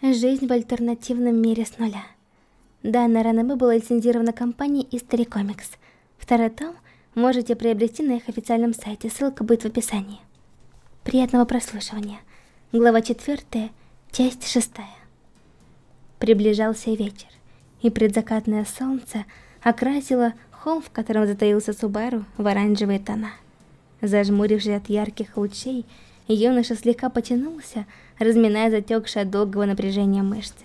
Жизнь в альтернативном мире с нуля. Данная ранобэ была лицензирована компанией History Comics. Второй том можете приобрести на их официальном сайте, ссылка будет в описании. Приятного прослушивания. Глава 4, часть 6. Приближался вечер, и предзакатное солнце окрасило холм, в котором затаился Субару, в оранжевые тона. Зажмурившись от ярких лучей, юноша слегка потянулся, разминая затекшие от долгого напряжения мышцы.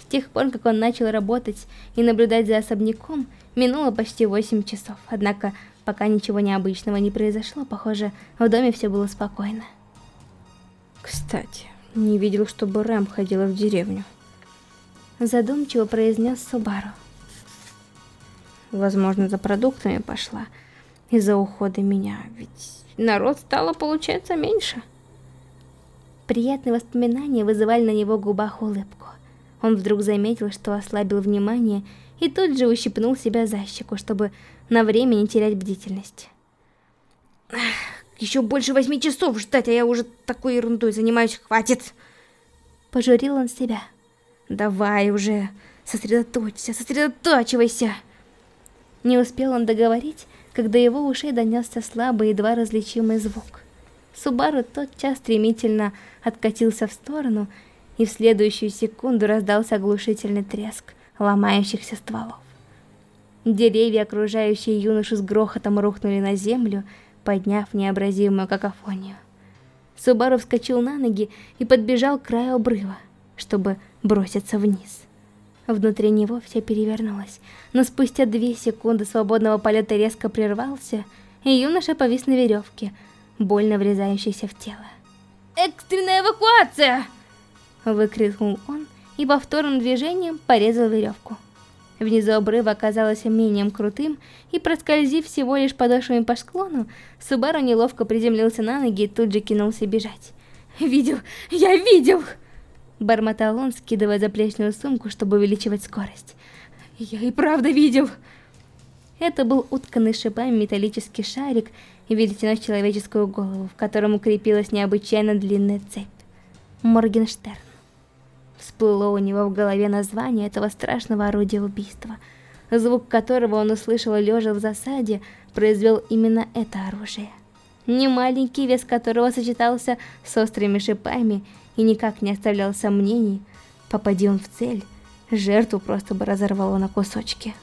С тех пор, как он начал работать и наблюдать за особняком, минуло почти 8 часов, однако пока ничего необычного не произошло, похоже, в доме все было спокойно. Кстати, не видел, чтобы Рэм ходила в деревню. Задумчиво произнес Субару. Возможно, за продуктами пошла из-за ухода меня, ведь народ стало, получается, меньше. Приятные воспоминания вызывали на его губах улыбку. Он вдруг заметил, что ослабил внимание и тут же ущипнул себя за щеку, чтобы на время не терять бдительность. Еще больше восьми часов ждать, а я уже такой ерундой занимаюсь, хватит. Пожурил он себя. Давай уже, сосредоточься, сосредоточивайся. Не успел он договорить, когда его ушей донесся слабый, едва различимый звук. Субару тотчас стремительно откатился в сторону, и в следующую секунду раздался оглушительный треск ломающихся стволов. Деревья, окружающие юношу с грохотом, рухнули на землю, подняв необразимую какофонию. Субару вскочил на ноги и подбежал к краю обрыва, чтобы броситься вниз. Внутри него все перевернулось, но спустя две секунды свободного полета резко прервался, и юноша повис на веревке, больно врезающейся в тело. «Экстренная эвакуация!» Выкрикнул он и повторным движением порезал веревку. Внизу обрыва оказалось менее крутым, и проскользив всего лишь подошвами по склону, Субару неловко приземлился на ноги и тут же кинулся бежать. «Видел! Я видел!» Бормотал он, скидывая заплечную сумку, чтобы увеличивать скорость. «Я и правда видел!» Это был утканный шипами металлический шарик величиной в человеческую голову, в котором укрепилась необычайно длинная цепь. Моргенштерн. Всплыло у него в голове название этого страшного орудия убийства. Звук которого он услышал лежа в засаде, произвел именно это оружие. Немаленький вес которого сочетался с острыми шипами и никак не оставлял сомнений, попади он в цель, жертву просто бы разорвало на кусочки.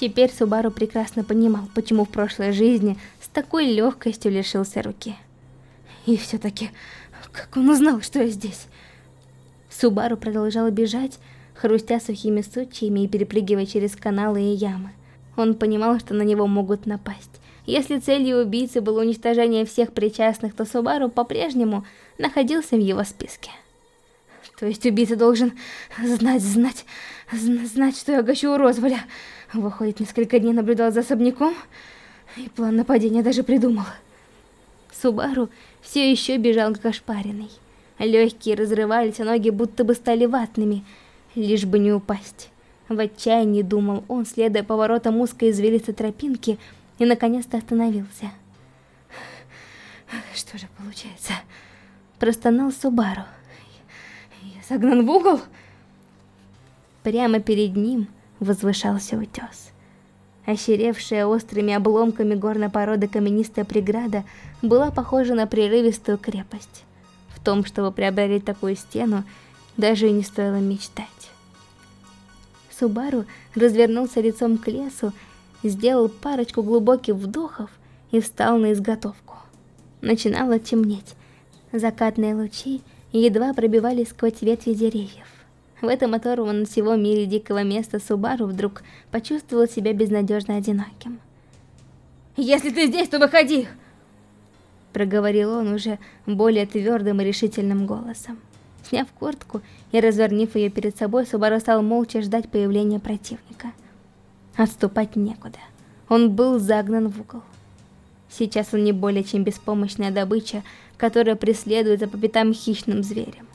Теперь Субару прекрасно понимал, почему в прошлой жизни с такой легкостью лишился руки. И все-таки, как он узнал, что я здесь? Субару продолжал бежать, хрустя сухими сучьями и перепрыгивая через каналы и ямы. Он понимал, что на него могут напасть. Если целью убийцы было уничтожение всех причастных, то Субару по-прежнему находился в его списке. То есть убийца должен знать, знать, знать, что я гощу у Розволя. Выходит, несколько дней наблюдал за особняком, и план нападения даже придумал. Субару все еще бежал как ошпаренный. Легкие разрывались, а ноги будто бы стали ватными, лишь бы не упасть. В отчаянии думал он, следуя поворотам узкой извилистой тропинки, и наконец-то остановился. Что же получается? Простонал Субару. Я загнан в угол? Прямо перед ним возвышался утес. Ощеревшая острыми обломками горной породы каменистая преграда была похожа на прерывистую крепость. В том, чтобы преобразить такую стену, даже и не стоило мечтать. Субару развернулся лицом к лесу, сделал парочку глубоких вдохов и встал на изготовку. Начинало темнеть. Закатные лучи едва пробивались сквозь ветви деревьев. В этом оторванном от всего мире дикого места Субару вдруг почувствовал себя безнадежно одиноким. «Если ты здесь, то выходи!» Проговорил он уже более твердым и решительным голосом. Сняв куртку и развернув ее перед собой, Субару стал молча ждать появления противника. Отступать некуда. Он был загнан в угол. Сейчас он не более чем беспомощная добыча, которая преследует за по пятам хищным зверем.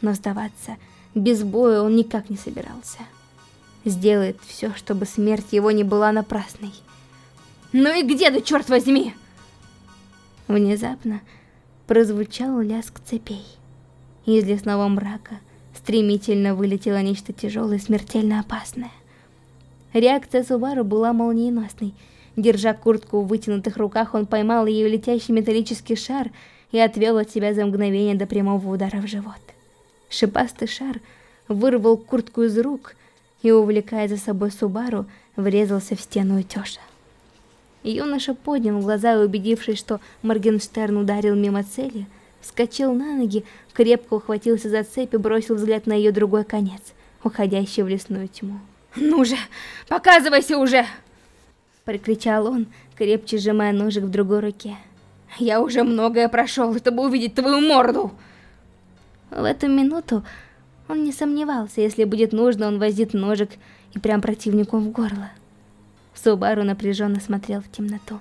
Но сдаваться без боя он никак не собирался. Сделает все, чтобы смерть его не была напрасной. «Ну и где ты, черт возьми?» Внезапно прозвучал лязг цепей. Из лесного мрака стремительно вылетело нечто тяжелое и смертельно опасное. Реакция Субару была молниеносной. Держа куртку в вытянутых руках, он поймал ее летящий металлический шар и отвел от себя за мгновение до прямого удара в живот. Шипастый шар вырвал куртку из рук и, увлекая за собой Субару, врезался в стену утеса. Юноша поднял глаза и, убедившись, что Моргенштерн ударил мимо цели, вскочил на ноги, крепко ухватился за цепь и бросил взгляд на ее другой конец, уходящий в лесную тьму. «Ну же, показывайся уже!» Прикричал он, крепче сжимая ножик в другой руке. «Я уже многое прошел, чтобы увидеть твою морду!» В эту минуту он не сомневался, если будет нужно, он возит ножик и прям противнику в горло. Субару напряженно смотрел в темноту.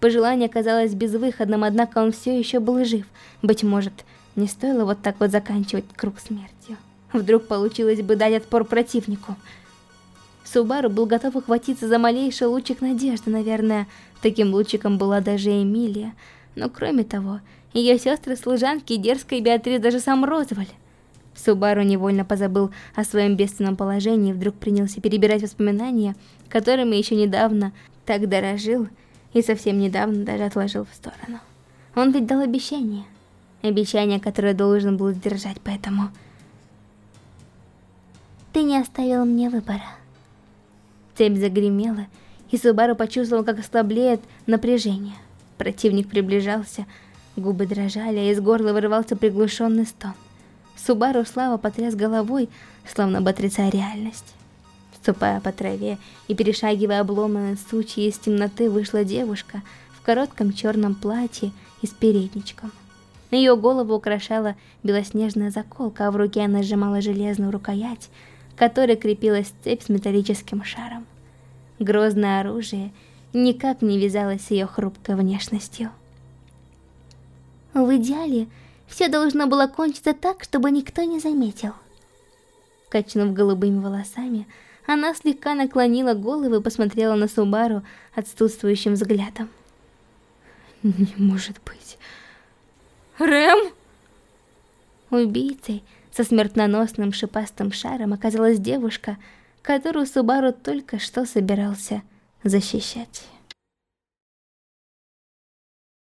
Пожелание казалось безвыходным, однако он все еще был жив. Быть может, не стоило вот так вот заканчивать круг смертью. Вдруг получилось бы дать отпор противнику. Субару был готов ухватиться за малейший лучик надежды, наверное. Таким лучиком была даже Эмилия. Но кроме того, ее сестры-служанки и дерзкая Беатрис, даже сам Розваль. Субару невольно позабыл о своем бедственном положении и вдруг принялся перебирать воспоминания, которыми еще недавно так дорожил и совсем недавно даже отложил в сторону. Он ведь дал обещание. Обещание, которое должен был сдержать, поэтому... Ты не оставил мне выбора. Цепь загремела, и Субару почувствовал, как ослабляет напряжение. Противник приближался, губы дрожали, а из горла вырывался приглушенный стон. Субару слава потряс головой, словно бы реальность. Ступая по траве и перешагивая обломанные сучья из темноты, вышла девушка в коротком черном платье и с передничком. Ее голову украшала белоснежная заколка, а в руке она сжимала железную рукоять, которой крепилась цепь с металлическим шаром. Грозное оружие никак не вязалось с ее хрупкой внешностью. В идеале, все должно было кончиться так, чтобы никто не заметил. Качнув голубыми волосами, она слегка наклонила голову и посмотрела на Субару отсутствующим взглядом. Не может быть. Рэм? Убийцей со смертоносным шипастым шаром оказалась девушка, которую Субару только что собирался защищать.